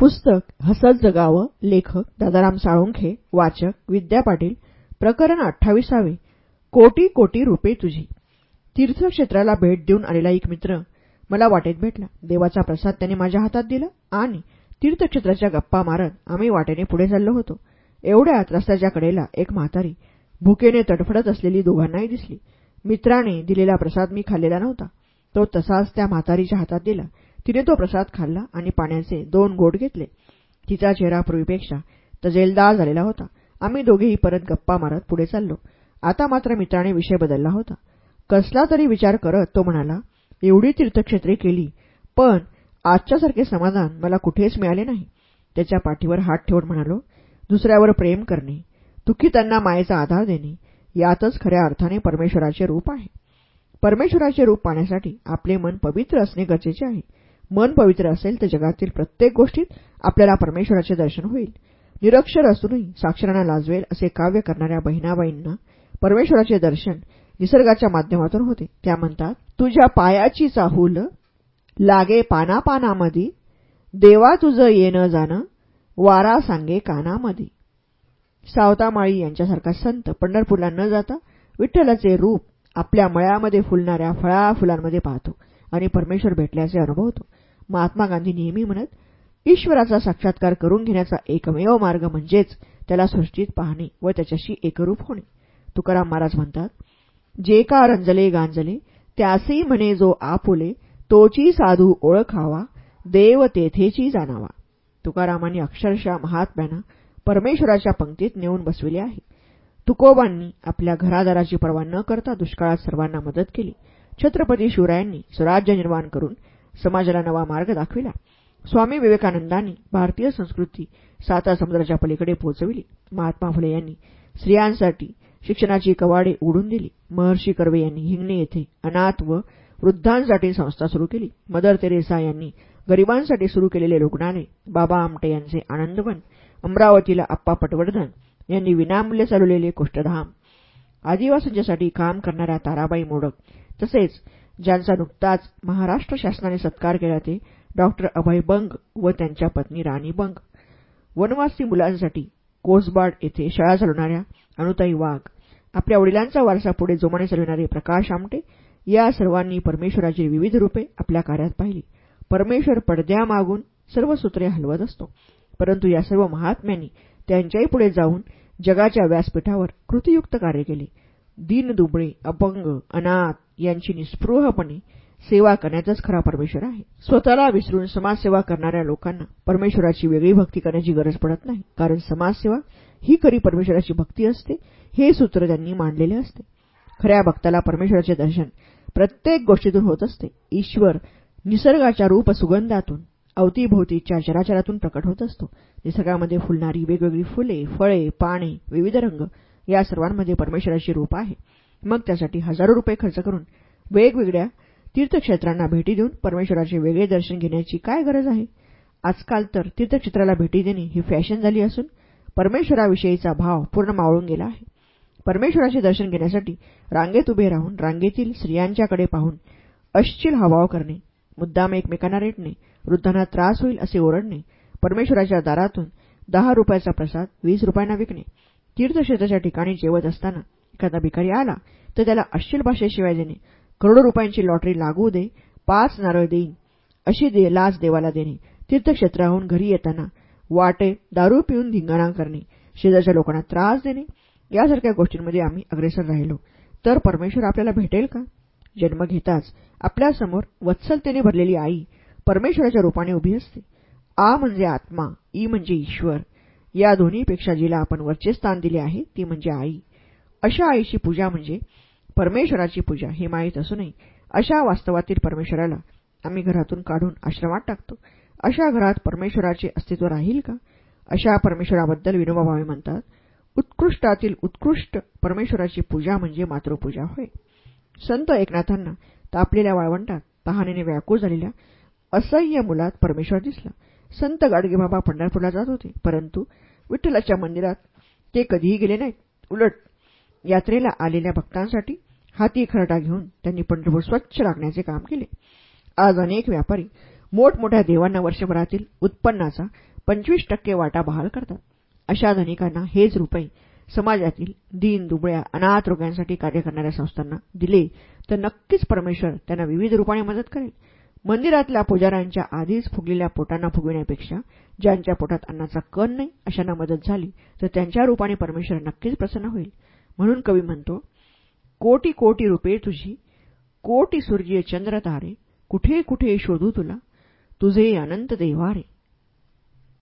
पुस्तक हसत जगावं लेखक दादाराम साळुंखे वाचक विद्या पाटील प्रकरण अठ्ठावीसावे कोटी कोटी रुपये तुझी. तीर्थक्षेत्राला भेट देऊन आलेला एक मित्र मला वाटेत भेटला. देवाचा प्रसाद त्याने माझ्या हातात दिला आणि तीर्थक्षेत्राच्या गप्पा मारत आम्ही वाटेने पुढे चाललो होतो. एवढ्यात रस्त्याच्या कडेला एक म्हातारी भुकेने तडफडत असलेली दोघांनाही दिसली. मित्राने दिलेला प्रसाद मी खाल्लेला नव्हता. तो तसाच त्या म्हातारीच्या हातात दिला. तिने तो प्रसाद खाल्ला आणि पाण्याचे दोन गोट घेतले. तिचा चेहरा पूर्वीपेक्षा तजेलदार झालेला होता. आम्ही दोघेही परत गप्पा मारत पुढे चाललो. आता मात्र मित्राने विषय बदलला होता. कसला तरी विचार करत तो म्हणाला एवढी तीर्थक्षेत्रे केली पण आजच्यासारखे समाधान मला कुठेच मिळाले नाही. त्याच्या पाठीवर हात ठेवून म्हणालो दुसऱ्यावर प्रेम करणे दुःखी मायेचा आधार देणे यातच खऱ्या अर्थाने परमेश्वराचे रूप आहे. परमेश्वराचे रूप पाहण्यासाठी आपले मन पवित्र असणे गरजेचे आहे. मन पवित्र असेल तर जगातील प्रत्येक गोष्टीत आपल्याला परमेश्वराचे दर्शन होईल. निरक्षर असूनही साक्षरांना लाजवेल असे काव्य करणाऱ्या बहिणाबाईंना परमेश्वराचे दर्शन निसर्गाच्या माध्यमातून होते. त्या म्हणतात तुझ्या पायाची चाहूल लागे पानापानामधी देवा तुझं येणं जाणं वारा सांगे कानामधी. सावतामाळी यांच्यासारखा संत पंढरपूरला न जाता विठ्ठलाचे रूप आपल्या मळ्यामध्ये फुलणाऱ्या फळा फुलांमध्ये पाहतो. आणि परमेश्वर भेटल्याचे अनुभवतो महात्मा गांधी नेहमी म्हणत ईश्वराचा साक्षात्कार करून घेण्याचा एकमेव मार्ग म्हणजेच त्याला सृष्टीत पाहणे व त्याच्याशी एकरूप होणे. तुकाराम महाराज म्हणतात जे का रंजले गांजले त्यासी म्हणे जो आपुले तोची साधू ओळखावा देव तेथेची जाणावा. तुकारामांनी अक्षरशः महात्म्यांना परमेश्वराच्या पंक्तीत नेऊन बसविले आहे. तुकोबांनी आपल्या घरादाराची पर्वा न करता दुष्काळात सर्वांना मदत केली. छत्रपती शिवरायांनी स्वराज्य निर्माण करून समाजाला नवा मार्ग दाखविला. स्वामी विवेकानंदांनी भारतीय संस्कृती साता समुद्राच्या पलीकडे पोहोचविली. महात्मा फुले यांनी स्त्रियांसाठी शिक्षणाची कवाडे उडून दिली. महर्षी कर्वे यांनी हिंगणे येथे अनाथ व वृद्धांसाठी संस्था सुरू केली. मदर तेरेसा यांनी गरिबांसाठी सुरू केलेले रुग्णालय बाबा आमटे यांचे आनंदवन अमरावतीला आप्पा पटवर्धन यांनी विनामूल्य चालवलेले कुष्ठधाम आदिवासींच्यासाठी काम करणाऱ्या ताराबाई मोडक तसेच ज्यांचा नुकताच महाराष्ट्र शासनाने सत्कार केला ते डॉक्टर अभय बंग व त्यांच्या पत्नी राणी बंग. वनवासी मुलांसाठी कोसबाड येथे शाळा चालवणाऱ्या अनुताई वाघ आपल्या वडिलांचा वारसा पुढे जोमाने चालविणारे प्रकाश आमटे या सर्वांनी परमेश्वराची विविध रूपे आपल्या कार्यात पाहिली. परमेश्वर पडद्यामागून सर्व सूत्रे हलवत असतो. परंतु या सर्व महात्म्यांनी त्यांच्याही पुढे जाऊन जगाच्या व्यासपीठावर कृतीयुक्त कार्य केले. दीनदुबळे अपंग अनाथ यांची निस्पृहपणे सेवा करण्याचाच खरा परमेश्वर आहे. स्वतःला विसरून समाजसेवा करणाऱ्या लोकांना परमेश्वराची वेगळी भक्ती करण्याची गरज पडत नाही. कारण समाजसेवा ही खरी परमेश्वराची भक्ती असते हे सूत्र त्यांनी मांडलेले असते. खऱ्या भक्ताला परमेश्वराचे दर्शन प्रत्येक गोष्टीतून होत असते. ईश्वर निसर्गाच्या रूप सुगंधातून अवतीभोवतीच्या चराचरातून प्रकट होत असतो. निसर्गामध्ये फुलणारी वेगवेगळी फुले फळे पाने विविध रंग या सर्वांमध्ये परमेश्वराची रूप आहे. मग त्यासाठी हजारो रुपये खर्च करून वेगवेगळ्या तीर्थक्षेत्रांना भेटी देऊन परमेश्वराचे वेगळे दर्शन घेण्याची काय गरज आहे? आजकाल तर तीर्थक्षेत्राला भेटी देणे ही फॅशन झाली असून परमेश्वराविषयीचा भाव पूर्ण मावळून गेला आहे. परमेश्वराचे दर्शन घेण्यासाठी रांगेत उभे राहून रांगेतील स्त्रियांच्याकडे पाहून अश्चिल हवाव करणे मुद्दाम एकमेकांना रेटणे वृद्धांना त्रास होईल असे ओरडणे परमेश्वराच्या दारातून दहा रुपयाचा प्रसाद वीस रुपयांना विकणे तीर्थक्षेत्राच्या ठिकाणी जेवत असताना एखादा भिकारी आला तर त्याला अश्चिल भाषेशिवाय देणे करोडो रुपयांची लॉटरी लागू दे पाच नारळ देईन अशी दे लाच देवाला देणे तीर्थक्षेत्राहून घरी येताना वाटे दारू पिऊन धिंगाणा करणे शेजारच्या लोकांना त्रास देणे यासारख्या गोष्टींमध्ये आम्ही अग्रेसर राहिलो. तर परमेश्वर आपल्याला भेटेल का? जन्म घेताच आपल्यासमोर वत्सलतेने भरलेली आई परमेश्वराच्या रूपाने उभी असते. आ म्हणजे आत्मा ई म्हणजे ईश्वर. या दोन्हीपेक्षा जिला आपण वरचे स्थान दिले आहे ती म्हणजे आई. अशा आईची पूजा म्हणजे परमेश्वराची पूजा हे माहीत असूनही अशा वास्तवातील परमेश्वराला आम्ही घरातून काढून आश्रमात टाकतो. अशा घरात परमेश्वराचे अस्तित्व राहील का? अशा परमेश्वराबद्दल विनोबा भावे म्हणतात उत्कृष्टातील उत्कृष्ट परमेश्वराची पूजा म्हणजे मातृपूजा होय. संत एकनाथांना तापलेल्या वाळवंटात तहानेने व्याकुळ झालेल्या असह्य मुलात परमेश्वर दिसला. संत गाडगेबाबा पंढरपूरला जात होते. परंतु विठ्ठलाच्या मंदिरात ते कधीही गेले नाहीत. उलट यात्रेला आलेल्या भक्तांसाठी हाती खरटा घेऊन त्यांनी पंढरपूर स्वच्छ राखण्याचे काम केले. आज अनेक व्यापारी मोठमोठ्या देवांना वर्षभरातील उत्पन्नाचा पंचवीस टक्के वाटा बहाल करतात. अशा धनिकांना हेच रुपये समाजातील दीन दुबळ्या अनाथ रोग्यांसाठी कार्य करणाऱ्या संस्थांना दिले तर नक्कीच परमेश्वर त्यांना विविध रूपाने मदत करेल. मंदिरातल्या पुजाऱ्यांच्या आधीच फुगलेल्या पोटांना फुगविण्यापेक्षा ज्यांच्या पोटात अन्नाचा कण नाही अशांना मदत झाली तर त्यांच्या रूपाने परमेश्वर नक्कीच प्रसन्न होईल. म्हणून कवी म्हणतो कोटी कोटी रुपये तुझी कोटी सूर्य चंद्र तारे कुठे कुठे शोधू तुला तुझे अनंत देवारे.